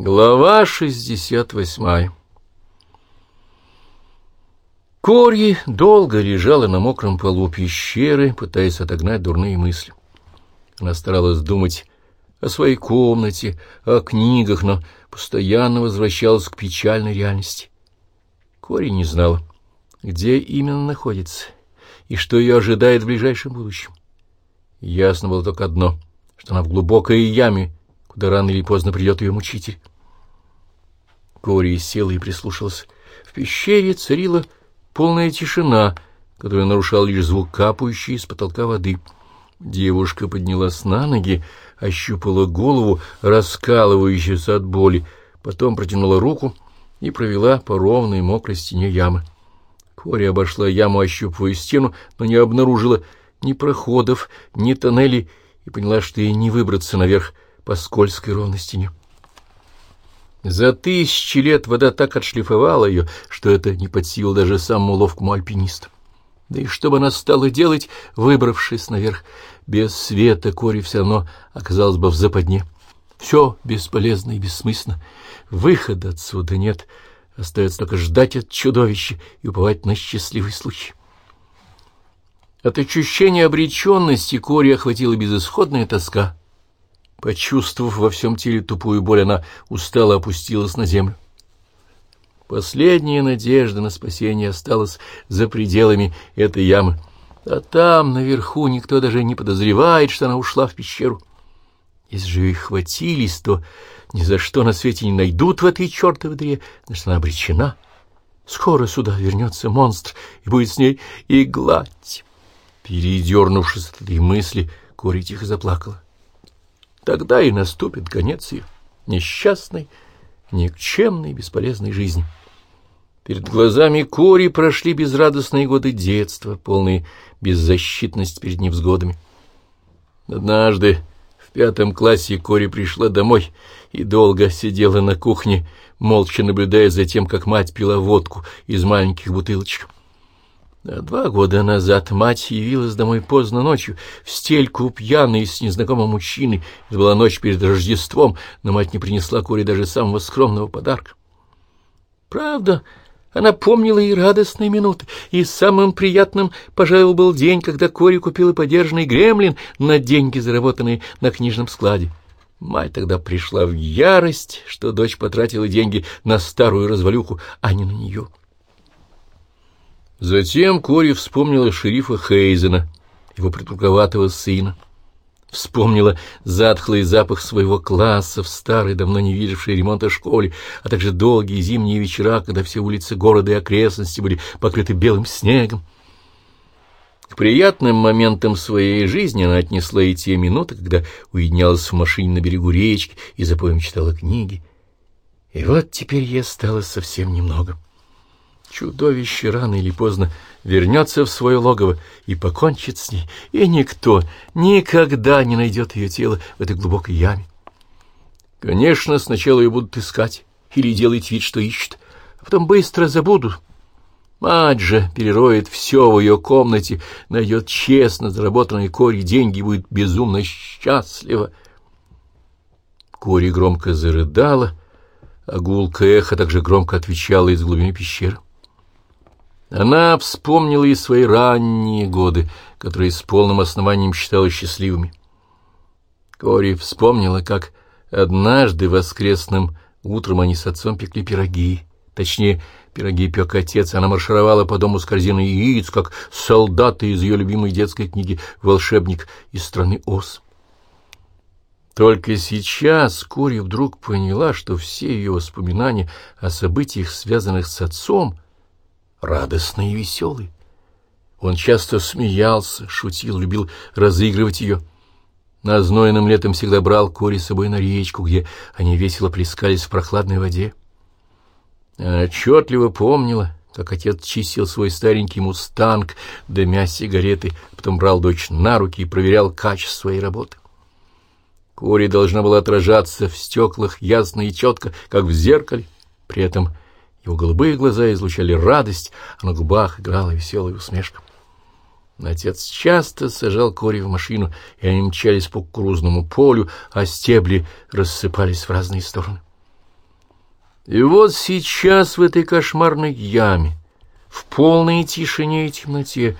Глава 68 Кори долго лежала на мокром полу пещеры, пытаясь отогнать дурные мысли. Она старалась думать о своей комнате, о книгах, но постоянно возвращалась к печальной реальности. Кори не знала, где именно находится и что ее ожидает в ближайшем будущем. Ясно было только одно, что она в глубокой яме, куда рано или поздно придет ее мучитель. Кори села и прислушалась. В пещере царила полная тишина, которую нарушал лишь звук капающей из потолка воды. Девушка поднялась на ноги, ощупала голову, раскалывающуюся от боли, потом протянула руку и провела по ровной мокрой стене ямы. Кори обошла яму, ощупывая стену, но не обнаружила ни проходов, ни тоннелей, и поняла, что ей не выбраться наверх по скользкой ровной стене. За тысячи лет вода так отшлифовала ее, что это не под силу даже самому ловкому альпинисту. Да и что бы она стала делать, выбравшись наверх? Без света Кори все равно оказалась бы в западне. Все бесполезно и бессмысленно. Выхода отсюда нет. Остается только ждать от чудовища и уповать на счастливый случай. От ощущения обреченности Кори охватила безысходная тоска. Почувствовав во всем теле тупую боль, она устало опустилась на землю. Последняя надежда на спасение осталась за пределами этой ямы. А там, наверху, никто даже не подозревает, что она ушла в пещеру. Если же их хватились, то ни за что на свете не найдут в этой чертовой дыре, значит, она обречена. Скоро сюда вернется монстр и будет с ней и гладь. Передернувшись от этой мысли, Кори тихо заплакала. Тогда и наступит конец ее несчастной, никчемной, бесполезной жизни. Перед глазами Кори прошли безрадостные годы детства, полные беззащитность перед невзгодами. Однажды в пятом классе Кори пришла домой и долго сидела на кухне, молча наблюдая за тем, как мать пила водку из маленьких бутылочек. Два года назад мать явилась домой поздно ночью, в стельку пьяной с незнакомым мужчиной. Это была ночь перед Рождеством, но мать не принесла Коре даже самого скромного подарка. Правда, она помнила и радостные минуты, и самым приятным, пожалуй, был день, когда Кори купила подержанный гремлин на деньги, заработанные на книжном складе. Мать тогда пришла в ярость, что дочь потратила деньги на старую развалюху, а не на нее. Затем Кори вспомнила шерифа Хейзена, его придурковатого сына. Вспомнила затхлый запах своего класса в старой, давно не видевшей ремонта школе, а также долгие зимние вечера, когда все улицы города и окрестности были покрыты белым снегом. К приятным моментам своей жизни она отнесла и те минуты, когда уединялась в машине на берегу речки и за поем читала книги. И вот теперь ей осталось совсем немного. Чудовище рано или поздно вернется в свое логово и покончит с ней, и никто никогда не найдет ее тело в этой глубокой яме. Конечно, сначала ее будут искать или делать вид, что ищут, а потом быстро забудут. Мать же перероет все в ее комнате, найдет честно заработанные Кори деньги и будет безумно счастлива. Кори громко зарыдала, а гулка эхо также громко отвечала из глубины пещеры. Она вспомнила и свои ранние годы, которые с полным основанием считала счастливыми. Кори вспомнила, как однажды воскресным утром они с отцом пекли пироги. Точнее, пироги пек отец, она маршировала по дому с корзиной яиц, как солдаты из ее любимой детской книги «Волшебник из страны Оз». Только сейчас Кори вдруг поняла, что все ее воспоминания о событиях, связанных с отцом, — радостный и веселый. Он часто смеялся, шутил, любил разыгрывать ее. На знойным летом всегда брал Кори с собой на речку, где они весело плескались в прохладной воде. Она отчетливо помнила, как отец чистил свой старенький мустанг, дымя сигареты, потом брал дочь на руки и проверял качество своей работы. Кори должна была отражаться в стеклах ясно и четко, как в зеркале, при этом его голубые глаза излучали радость, а на губах играла веселая усмешка. Отец часто сажал Кори в машину, и они мчались по кукурузному полю, а стебли рассыпались в разные стороны. И вот сейчас в этой кошмарной яме, в полной тишине и темноте,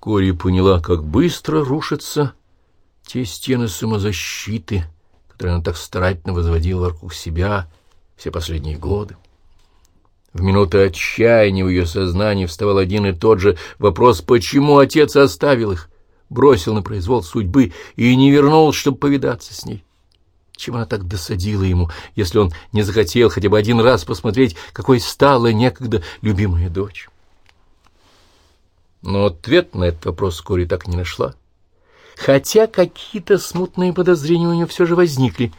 Кори поняла, как быстро рушатся те стены самозащиты, которые она так старательно возводила вокруг себя все последние годы. В минуты отчаяния в ее сознании вставал один и тот же вопрос, почему отец оставил их, бросил на произвол судьбы и не вернулся, чтобы повидаться с ней. Чем она так досадила ему, если он не захотел хотя бы один раз посмотреть, какой стала некогда любимая дочь? Но ответ на этот вопрос вскоре так и не нашла. Хотя какие-то смутные подозрения у нее все же возникли.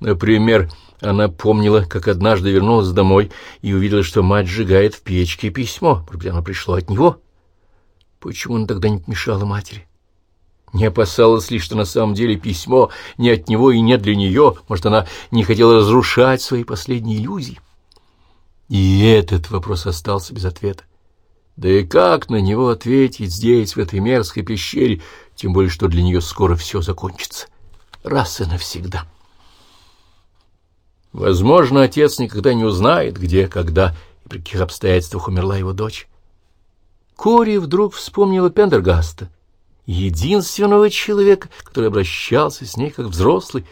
Например, она помнила, как однажды вернулась домой и увидела, что мать сжигает в печке письмо. Оно пришло от него. Почему она тогда не помешала матери? Не опасалась ли, что на самом деле письмо не от него и не для нее? Может, она не хотела разрушать свои последние иллюзии? И этот вопрос остался без ответа. Да и как на него ответить здесь, в этой мерзкой пещере, тем более, что для нее скоро все закончится, раз и навсегда. Возможно, отец никогда не узнает, где, когда и при каких обстоятельствах умерла его дочь. Кори вдруг вспомнила Пендергаста — единственного человека, который обращался с ней как взрослый,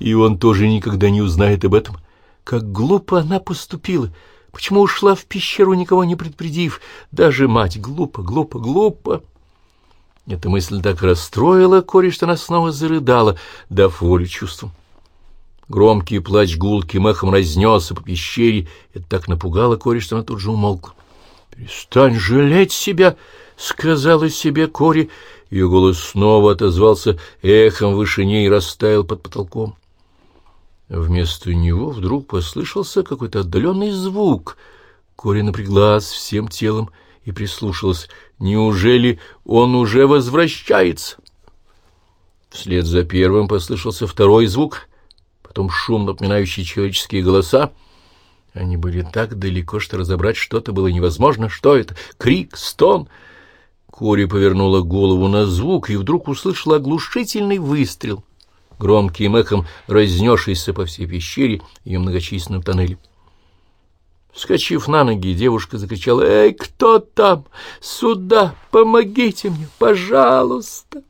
и он тоже никогда не узнает об этом. Как глупо она поступила! Почему ушла в пещеру, никого не предупредив? Даже мать глупо, глупо, глупо! Эта мысль так расстроила Кори, что она снова зарыдала, дав волю чувствам. Громкий плач гулким эхом разнесся по пещере. Это так напугало Кори, что она тут же умолкла. «Перестань жалеть себя!» — сказала себе Кори, ее голос снова отозвался эхом в вышине и растаял под потолком. Вместо него вдруг послышался какой-то отдаленный звук. Кори напряглась всем телом и прислушалась. Неужели он уже возвращается? Вслед за первым послышался второй звук, потом шум, напоминающий человеческие голоса. Они были так далеко, что разобрать что-то было невозможно. Что это? Крик? Стон? Кори повернула голову на звук и вдруг услышала оглушительный выстрел, громким эхом разнесшийся по всей пещере и многочисленным тоннелям. Вскочив на ноги, девушка закричала «Эй, кто там? Сюда! Помогите мне, пожалуйста!»